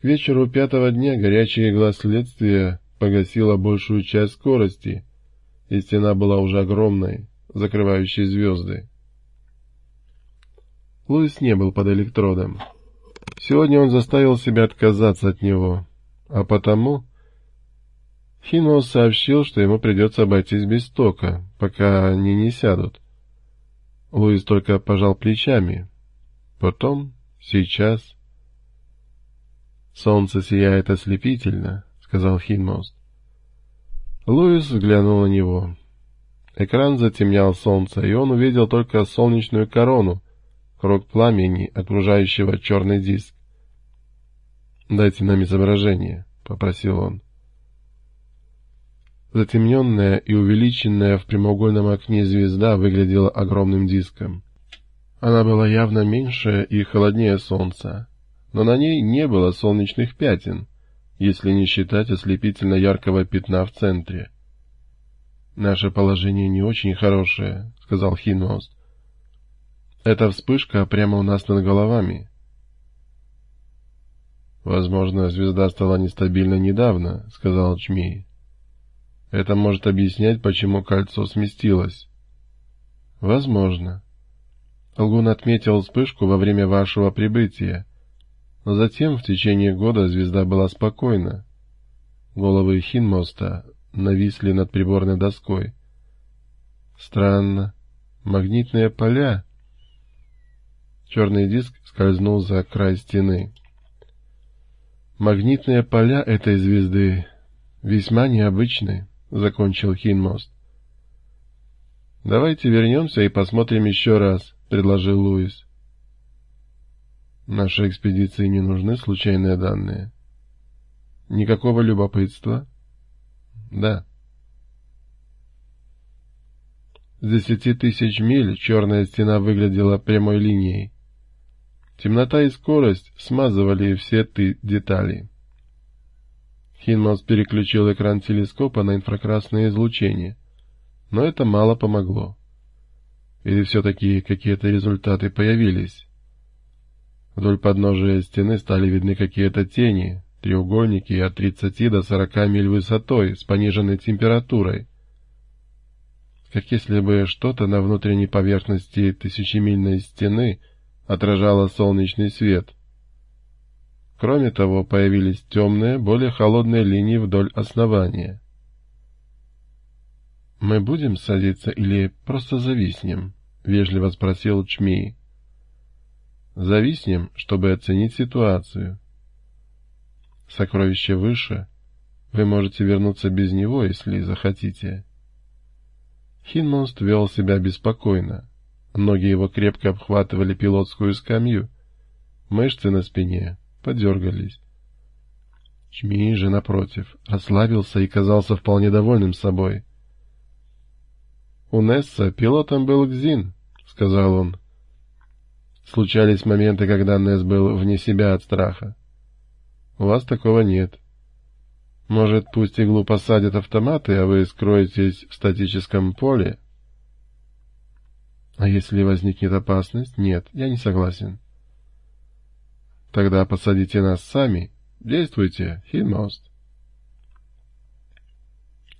К вечеру пятого дня горячая игла следствия погасила большую часть скорости, и стена была уже огромной, закрывающей звезды. Луис не был под электродом. Сегодня он заставил себя отказаться от него, а потому... Хинос сообщил, что ему придется обойтись без тока, пока они не сядут. Луис только пожал плечами. Потом, сейчас... «Солнце сияет ослепительно», — сказал Хинмост. Луис взглянул на него. Экран затемнял солнце, и он увидел только солнечную корону, круг пламени, окружающего черный диск. «Дайте нам изображение», — попросил он. Затемненная и увеличенная в прямоугольном окне звезда выглядела огромным диском. Она была явно меньше и холоднее Солнца, но на ней не было солнечных пятен, если не считать ослепительно яркого пятна в центре. «Наше положение не очень хорошее», — сказал Хинмост. «Эта вспышка прямо у нас над головами». «Возможно, звезда стала нестабильна недавно», — сказал Чмей. Это может объяснять, почему кольцо сместилось. Возможно. Лгун отметил вспышку во время вашего прибытия, но затем в течение года звезда была спокойна. Головы Хинмоста нависли над приборной доской. Странно. Магнитные поля... Черный диск скользнул за край стены. Магнитные поля этой звезды весьма необычны. — закончил Хинмост. «Давайте вернемся и посмотрим еще раз», — предложил Луис. «Нашей экспедиции не нужны случайные данные». «Никакого любопытства?» «Да». С десяти тысяч миль черная стена выглядела прямой линией. Темнота и скорость смазывали все ты детали. Хинманс переключил экран телескопа на инфракрасное излучение, но это мало помогло. Или все-таки какие-то результаты появились? Вдоль подножия стены стали видны какие-то тени, треугольники от 30 до 40 миль высотой с пониженной температурой. Как если бы что-то на внутренней поверхности тысячемильной стены отражало солнечный свет — Кроме того, появились темные, более холодные линии вдоль основания. «Мы будем садиться или просто зависнем?» — вежливо спросил Чми. «Зависнем, чтобы оценить ситуацию. Сокровище выше. Вы можете вернуться без него, если захотите». Хинмонст вел себя беспокойно. Ноги его крепко обхватывали пилотскую скамью. Мышцы на спине подергались. Чми же, напротив, расслабился и казался вполне довольным собой. «У Несса пилотом был Гзин», — сказал он. Случались моменты, когда Несс был вне себя от страха. У вас такого нет. Может, пусть иглу посадят автоматы, а вы скроетесь в статическом поле? А если возникнет опасность? Нет, я не согласен. Тогда посадите нас сами. Действуйте, Хинмост.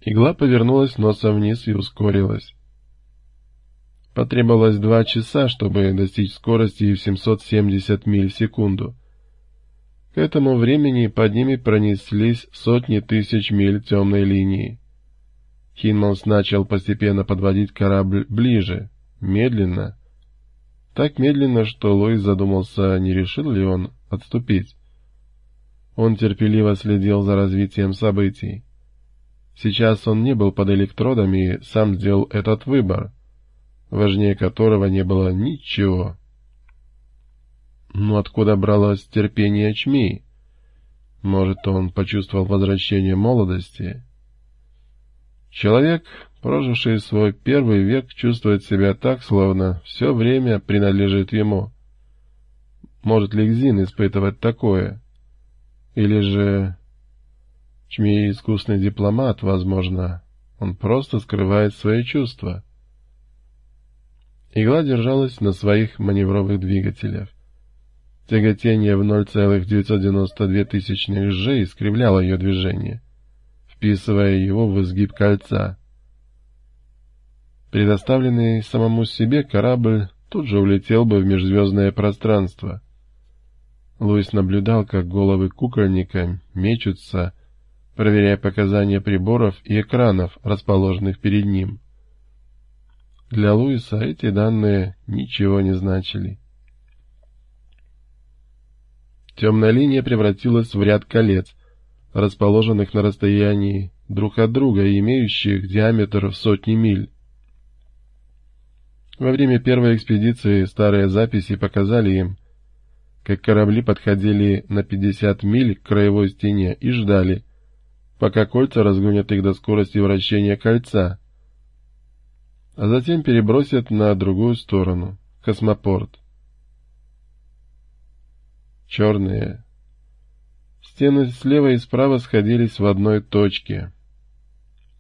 Игла повернулась носом вниз и ускорилась. Потребовалось два часа, чтобы достичь скорости в 770 миль в секунду. К этому времени под ними пронеслись сотни тысяч миль темной линии. Хинманс начал постепенно подводить корабль ближе, медленно. Так медленно, что Луис задумался, не решил ли он отступить. Он терпеливо следил за развитием событий. Сейчас он не был под электродами и сам сделал этот выбор, важнее которого не было ничего. Но откуда бралось терпение Чми? Может, он почувствовал возвращение молодости? Человек, проживший свой первый век, чувствует себя так, словно все время принадлежит ему. Может ли Гзин испытывать такое? Или же... Чми искусный дипломат, возможно. Он просто скрывает свои чувства. Игла держалась на своих маневровых двигателях. Тяготение в 0,992 тысячных G искривляло ее движение, вписывая его в изгиб кольца. Предоставленный самому себе корабль тут же улетел бы в межзвездное пространство. Луис наблюдал, как головы кукольника мечутся, проверяя показания приборов и экранов, расположенных перед ним. Для Луиса эти данные ничего не значили. Темная линия превратилась в ряд колец, расположенных на расстоянии друг от друга и имеющих диаметр в сотни миль. Во время первой экспедиции старые записи показали им, как корабли подходили на 50 миль к краевой стене и ждали, пока кольца разгонят их до скорости вращения кольца, а затем перебросят на другую сторону, космопорт. Черные. Стены слева и справа сходились в одной точке.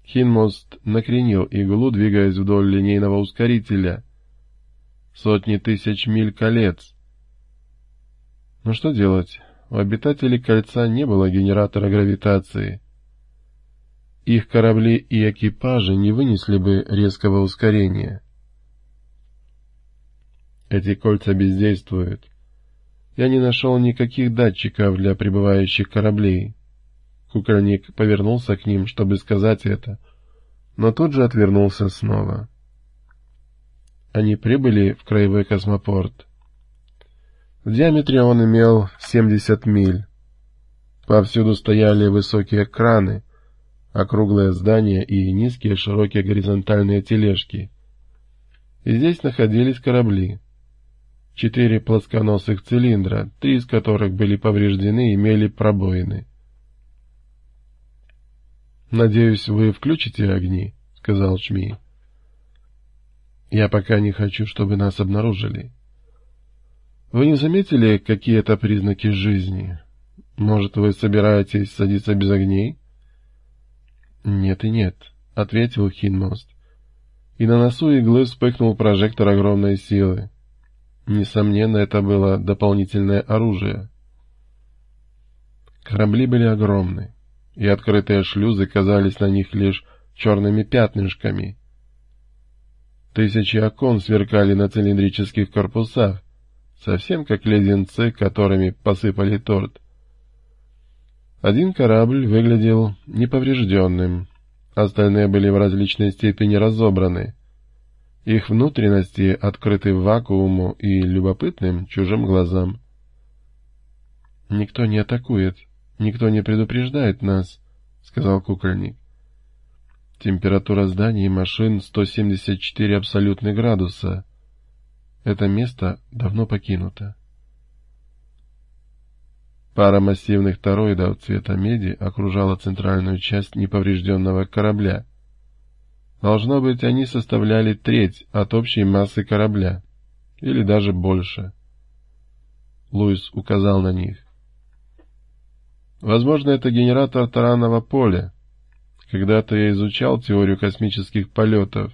Хинмост накренил иглу, двигаясь вдоль линейного ускорителя. Сотни тысяч миль колец. Но что делать? У обитателей кольца не было генератора гравитации. Их корабли и экипажи не вынесли бы резкого ускорения. Эти кольца бездействуют. Я не нашел никаких датчиков для прибывающих кораблей. Кукольник повернулся к ним, чтобы сказать это, но тут же отвернулся снова. Они прибыли в краевой космопорт. В диаметре он имел 70 миль. Повсюду стояли высокие краны, округлые здания и низкие широкие горизонтальные тележки. Здесь находились корабли. Четыре плосконосых цилиндра, три из которых были повреждены и имели пробоины. «Надеюсь, вы включите огни», — сказал Чми. «Я пока не хочу, чтобы нас обнаружили». «Вы не заметили какие-то признаки жизни? Может, вы собираетесь садиться без огней?» «Нет и нет», — ответил Хинмост. И на носу иглы вспыхнул прожектор огромной силы. Несомненно, это было дополнительное оружие. Корабли были огромны, и открытые шлюзы казались на них лишь черными пятнышками. Тысячи окон сверкали на цилиндрических корпусах, совсем как леденцы, которыми посыпали торт. Один корабль выглядел неповрежденным, остальные были в различной степени разобраны. Их внутренности открыты вакууму и любопытным чужим глазам. «Никто не атакует, никто не предупреждает нас», — сказал кукольник. «Температура зданий и машин 174 абсолютных градуса. Это место давно покинуто». Пара массивных тороидов цвета меди окружала центральную часть неповрежденного корабля — Должно быть, они составляли треть от общей массы корабля, или даже больше. Луис указал на них. Возможно, это генератор таранного поля. Когда-то я изучал теорию космических полетов.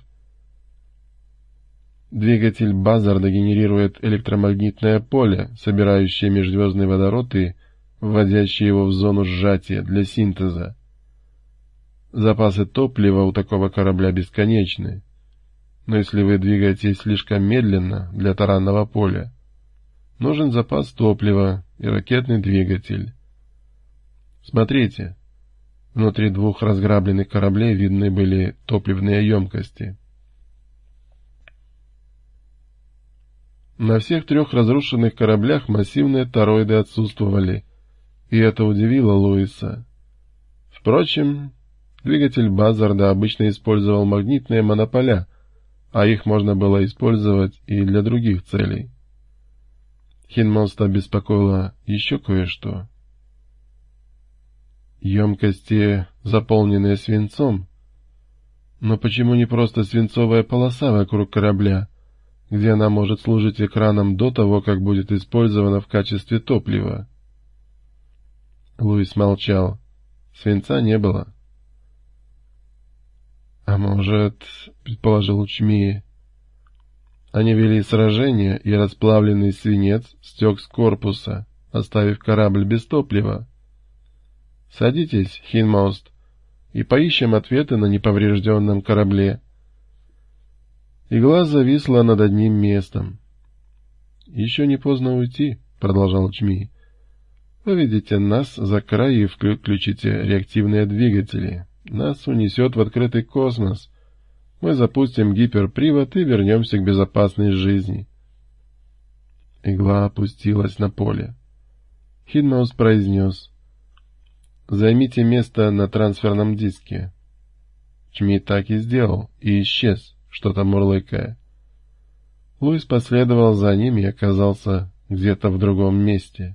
Двигатель Базарда генерирует электромагнитное поле, собирающее межзвездный водород и вводящее его в зону сжатия для синтеза. Запасы топлива у такого корабля бесконечны. Но если вы двигаетесь слишком медленно для таранного поля, нужен запас топлива и ракетный двигатель. Смотрите, внутри двух разграбленных кораблей видны были топливные емкости. На всех трех разрушенных кораблях массивные тороиды отсутствовали, и это удивило Луиса. Впрочем, Двигатель Базарда обычно использовал магнитные монополя, а их можно было использовать и для других целей. Хинмоста беспокоило еще кое-что. Емкости, заполненные свинцом. Но почему не просто свинцовая полоса вокруг корабля, где она может служить экраном до того, как будет использована в качестве топлива? Луис молчал. Свинца не было. — А может, — предположил Учмия, — Они вели сражение, и расплавленный свинец стек с корпуса, оставив корабль без топлива. «Садитесь, Хинмост, и поищем ответы на неповрежденном корабле». Игла зависла над одним местом. «Еще не поздно уйти», — продолжал Чми. «Выведите нас за край и включите реактивные двигатели. Нас унесет в открытый космос. Мы запустим гиперпривод и вернемся к безопасной жизни». Игла опустилась на поле. Хидноус произнес. «Займите место на трансферном диске». Чми так и сделал, и исчез, что-то мурлыкая. Луис последовал за ним и оказался где-то в другом месте.